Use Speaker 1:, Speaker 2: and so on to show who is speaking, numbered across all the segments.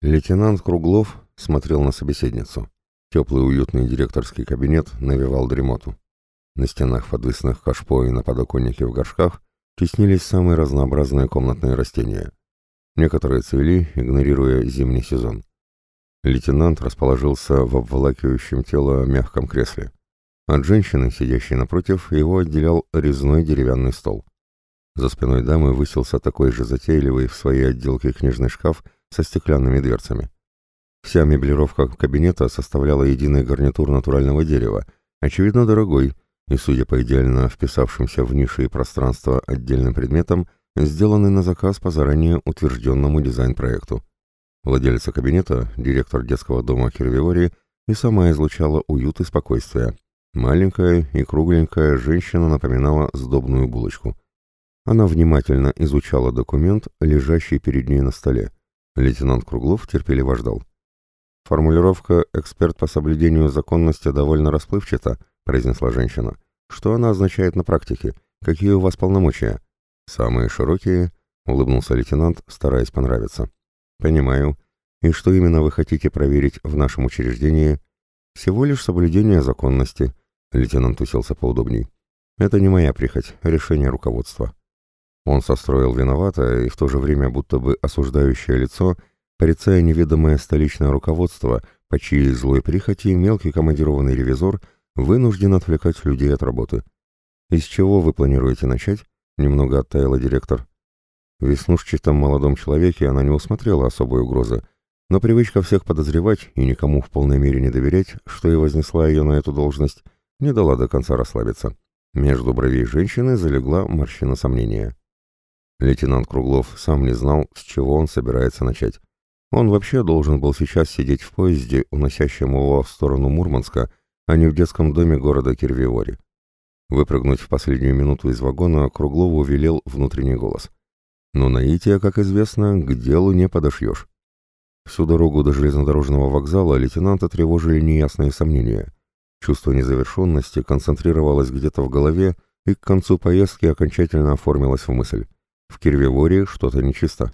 Speaker 1: Лейтенант Круглов смотрел на собеседницу. Теплый уютный директорский кабинет навевал дремоту. На стенах подвесных кашпо и на подоконнике в горшках теснились самые разнообразные комнатные растения. Некоторые цвели, игнорируя зимний сезон. Лейтенант расположился в обволакивающем тело мягком кресле. От женщины, сидящей напротив, его отделял резной деревянный стол. За спиной дамы высился такой же затейливый в своей отделке книжный шкаф со стеклянными дверцами. Вся меблировка кабинета составляла единый гарнитур натурального дерева, очевидно дорогой, и, судя по идеально вписавшимся в ниши и пространство отдельным предметам, сделанный на заказ по заранее утвержденному дизайн-проекту. Владелица кабинета, директор детского дома Кирвиори, и сама излучала уют и спокойствие. Маленькая и кругленькая женщина напоминала сдобную булочку. Она внимательно изучала документ, лежащий перед ней на столе. Лейтенант Круглов терпеливо ждал. «Формулировка «эксперт по соблюдению законности» довольно расплывчата», — произнесла женщина. «Что она означает на практике? Какие у вас полномочия?» «Самые широкие», — улыбнулся лейтенант, стараясь понравиться. «Понимаю. И что именно вы хотите проверить в нашем учреждении?» «Всего лишь соблюдение законности», — лейтенант уселся поудобней. «Это не моя прихоть, решение руководства». Он состроил виновато и в то же время будто бы осуждающее лицо, порицая неведомое столичное руководство, по чьей злой прихоти мелкий командированный ревизор вынужден отвлекать людей от работы. «Из чего вы планируете начать?» — немного оттаяла директор. В веснушчатом молодом человеке она не усмотрела особой угрозы, но привычка всех подозревать и никому в полной мере не доверять, что и вознесла ее на эту должность, не дала до конца расслабиться. Между бровей женщины залегла морщина сомнения. Лейтенант Круглов сам не знал, с чего он собирается начать. Он вообще должен был сейчас сидеть в поезде, уносящем его в сторону Мурманска, а не в детском доме города Кирвиори. Выпрыгнуть в последнюю минуту из вагона Круглову велел внутренний голос. Но наития, как известно, к делу не подошьешь. Всю дорогу до железнодорожного вокзала лейтенанта тревожили неясные сомнения. Чувство незавершенности концентрировалось где-то в голове и к концу поездки окончательно оформилось в мысль. В Кирвиворе что-то нечисто.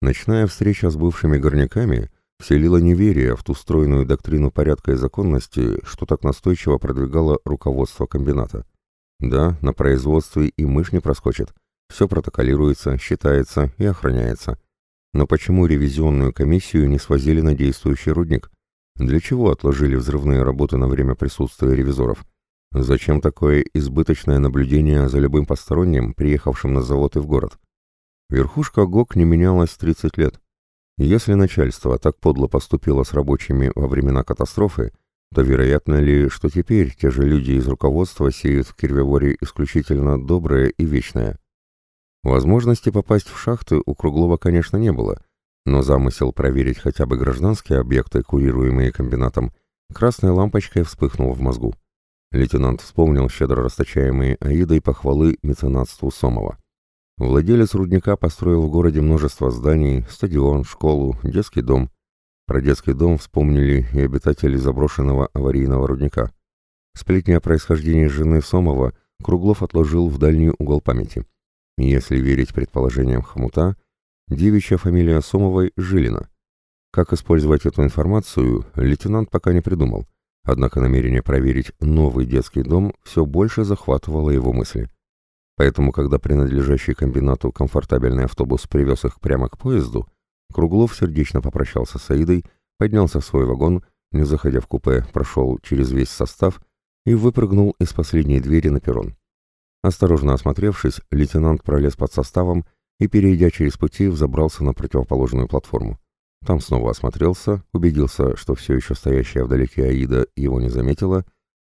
Speaker 1: Ночная встреча с бывшими горняками вселила неверие в ту стройную доктрину порядка и законности, что так настойчиво продвигало руководство комбината. Да, на производстве и мышь не проскочит. Все протоколируется, считается и охраняется. Но почему ревизионную комиссию не свозили на действующий рудник? Для чего отложили взрывные работы на время присутствия ревизоров? Зачем такое избыточное наблюдение за любым посторонним, приехавшим на завод и в город? Верхушка ГОК не менялась 30 лет. Если начальство так подло поступило с рабочими во времена катастрофы, то вероятно ли, что теперь те же люди из руководства сеют в Кирвеворе исключительно доброе и вечное? Возможности попасть в шахты у Круглова, конечно, не было, но замысел проверить хотя бы гражданские объекты, курируемые комбинатом, красной лампочкой вспыхнул в мозгу. Лейтенант вспомнил щедро расточаемые Аидой похвалы меценатству Сомова. Владелец рудника построил в городе множество зданий, стадион, школу, детский дом. Про детский дом вспомнили и обитатели заброшенного аварийного рудника. Сплетни о происхождении жены Сомова Круглов отложил в дальний угол памяти. Если верить предположениям Хомута, девичья фамилия Сомовой – Жилина. Как использовать эту информацию, лейтенант пока не придумал, однако намерение проверить новый детский дом все больше захватывало его мысли. Поэтому, когда принадлежащий комбинату комфортабельный автобус привез их прямо к поезду, Круглов сердечно попрощался с Аидой, поднялся в свой вагон, не заходя в купе, прошел через весь состав и выпрыгнул из последней двери на перрон. Осторожно осмотревшись, лейтенант пролез под составом и, перейдя через пути, взобрался на противоположную платформу. Там снова осмотрелся, убедился, что все еще стоящая вдалеке Аида его не заметила,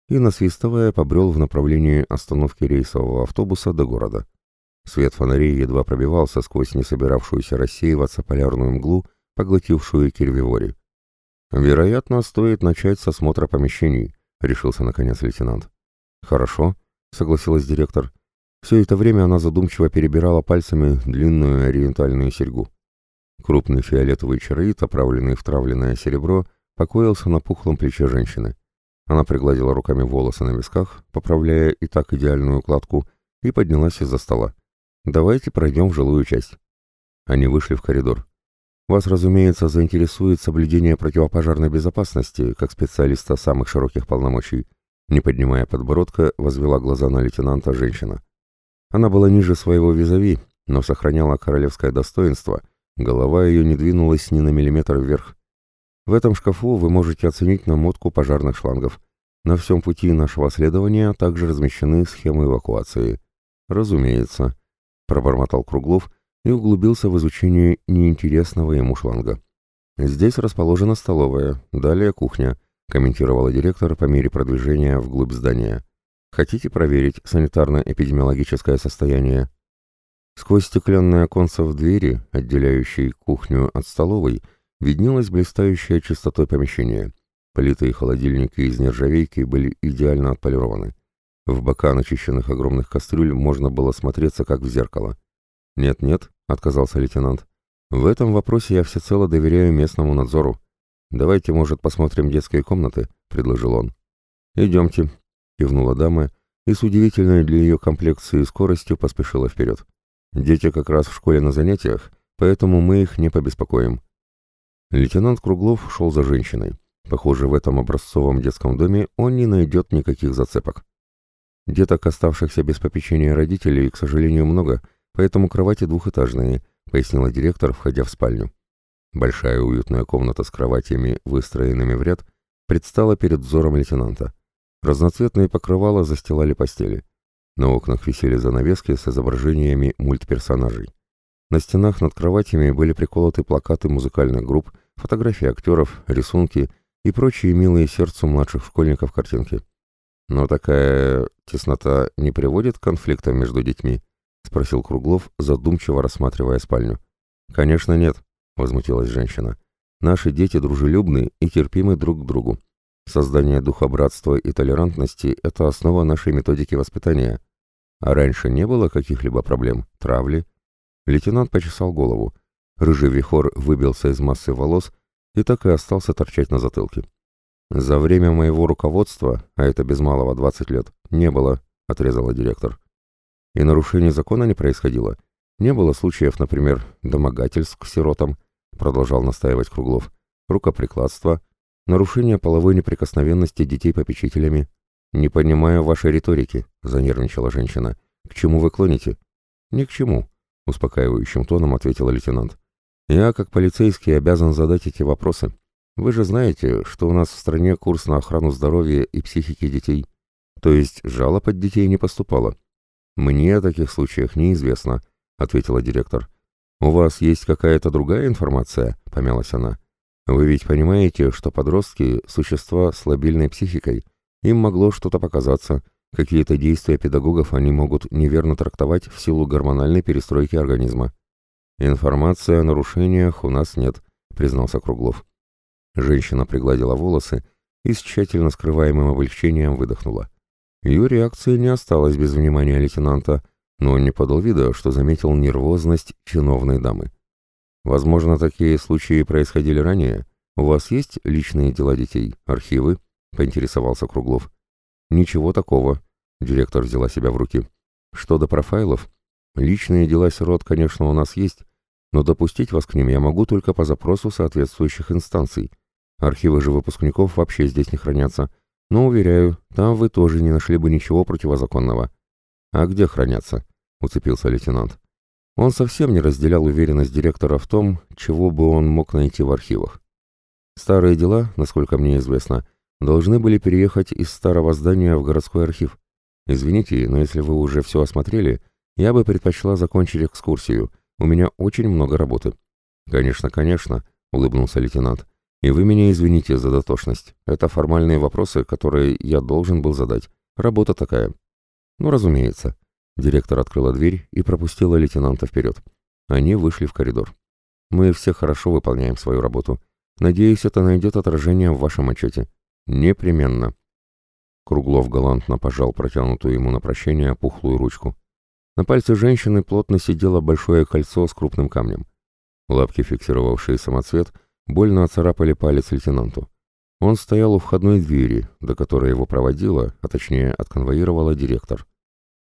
Speaker 1: и, насвистывая, побрел в направлении остановки рейсового автобуса до города. Свет фонарей едва пробивался сквозь несобиравшуюся рассеиваться полярную мглу, поглотившую Кирвивори. «Вероятно, стоит начать с осмотра помещений», — решился наконец лейтенант. «Хорошо», — согласилась директор. Все это время она задумчиво перебирала пальцами длинную ориентальную серьгу. Крупный фиолетовый чароид, оправленный в травленное серебро, покоился на пухлом плече женщины. Она пригладила руками волосы на висках, поправляя и так идеальную укладку, и поднялась из-за стола. «Давайте пройдем в жилую часть». Они вышли в коридор. Вас, разумеется, заинтересует соблюдение противопожарной безопасности, как специалиста самых широких полномочий. Не поднимая подбородка, возвела глаза на лейтенанта женщина. Она была ниже своего визави, но сохраняла королевское достоинство, голова ее не двинулась ни на миллиметр вверх. В этом шкафу вы можете оценить намотку пожарных шлангов. На всем пути нашего следования также размещены схемы эвакуации. Разумеется, пробормотал Круглов, и углубился в изучение неинтересного ему шланга. «Здесь расположена столовая, далее кухня», — комментировала директор по мере продвижения вглубь здания. «Хотите проверить санитарно-эпидемиологическое состояние?» Сквозь стеклянные оконца в двери, отделяющей кухню от столовой, виднелось блистающее чистотой помещение. Плиты и холодильники из нержавейки были идеально отполированы. В бока начищенных огромных кастрюль можно было смотреться, как в зеркало. «Нет-нет», — отказался лейтенант. «В этом вопросе я всецело доверяю местному надзору. Давайте, может, посмотрим детские комнаты», — предложил он. «Идемте», — кивнула дама и с удивительной для ее комплекции скоростью поспешила вперед. «Дети как раз в школе на занятиях, поэтому мы их не побеспокоим». Лейтенант Круглов шел за женщиной. Похоже, в этом образцовом детском доме он не найдет никаких зацепок. Деток, оставшихся без попечения родителей, к сожалению, много — поэтому кровати двухэтажные», — пояснила директор, входя в спальню. Большая уютная комната с кроватями, выстроенными в ряд, предстала перед взором лейтенанта. Разноцветные покрывала застилали постели. На окнах висели занавески с изображениями мультперсонажей. На стенах над кроватями были приколоты плакаты музыкальных групп, фотографии актеров, рисунки и прочие милые сердцу младших школьников картинки. Но такая теснота не приводит к конфликтам между детьми. — спросил Круглов, задумчиво рассматривая спальню. «Конечно нет», — возмутилась женщина. «Наши дети дружелюбны и терпимы друг к другу. Создание духа братства и толерантности — это основа нашей методики воспитания. А раньше не было каких-либо проблем, травли?» Лейтенант почесал голову. Рыжий вихор выбился из массы волос и так и остался торчать на затылке. «За время моего руководства, а это без малого двадцать лет, не было», — отрезала директор. И нарушений закона не происходило. Не было случаев, например, домогательств к сиротам, продолжал настаивать Круглов, рукоприкладства, нарушения половой неприкосновенности детей попечителями. «Не понимаю вашей риторики», — занервничала женщина. «К чему вы клоните?» «Ни к чему», — успокаивающим тоном ответила лейтенант. «Я, как полицейский, обязан задать эти вопросы. Вы же знаете, что у нас в стране курс на охрану здоровья и психики детей. То есть жалоб от детей не поступало. «Мне о таких случаях неизвестно», — ответила директор. «У вас есть какая-то другая информация?» — помялась она. «Вы ведь понимаете, что подростки — существа с лобильной психикой. Им могло что-то показаться. Какие-то действия педагогов они могут неверно трактовать в силу гормональной перестройки организма». «Информации о нарушениях у нас нет», — признался Круглов. Женщина пригладила волосы и с тщательно скрываемым облегчением выдохнула. Ее реакция не осталась без внимания лейтенанта, но он не подал вида, что заметил нервозность чиновной дамы. «Возможно, такие случаи происходили ранее. У вас есть личные дела детей, архивы?» — поинтересовался Круглов. «Ничего такого», — директор взяла себя в руки. «Что до профайлов? Личные дела сирот, конечно, у нас есть, но допустить вас к ним я могу только по запросу соответствующих инстанций. Архивы же выпускников вообще здесь не хранятся, но, уверяю, там вы тоже не нашли бы ничего противозаконного. А где хранятся? Уцепился лейтенант. Он совсем не разделял уверенность директора в том, чего бы он мог найти в архивах. Старые дела, насколько мне известно, должны были переехать из старого здания в городской архив. Извините, но если вы уже все осмотрели, я бы предпочла закончить экскурсию. У меня очень много работы. Конечно, конечно, улыбнулся лейтенант. И вы меня извините за дотошность. Это формальные вопросы, которые я должен был задать. Работа такая. Ну, разумеется. Директор открыла дверь и пропустила лейтенанта вперед. Они вышли в коридор. Мы все хорошо выполняем свою работу. Надеюсь, это найдет отражение в вашем отчете. Непременно. Круглов галантно пожал протянутую ему на прощение пухлую ручку. На пальце женщины плотно сидело большое кольцо с крупным камнем. Лапки, фиксировавшие самоцвет, — больно оцарапали палец лейтенанту. Он стоял у входной двери, до которой его проводила, а точнее отконвоировала директор.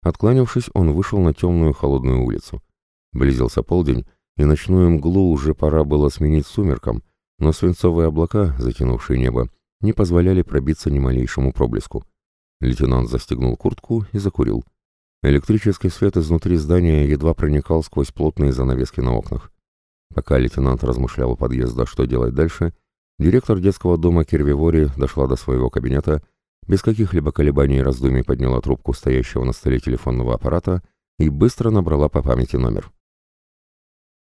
Speaker 1: Откланившись, он вышел на темную холодную улицу. Близился полдень, и ночную мглу уже пора было сменить сумеркам, но свинцовые облака, затянувшие небо, не позволяли пробиться ни малейшему проблеску. Лейтенант застегнул куртку и закурил. Электрический свет изнутри здания едва проникал сквозь плотные занавески на окнах. Пока лейтенант размышлял у подъезда, что делать дальше, директор детского дома Кирвивори дошла до своего кабинета, без каких-либо колебаний и раздумий подняла трубку стоящего на столе телефонного аппарата и быстро набрала по памяти номер.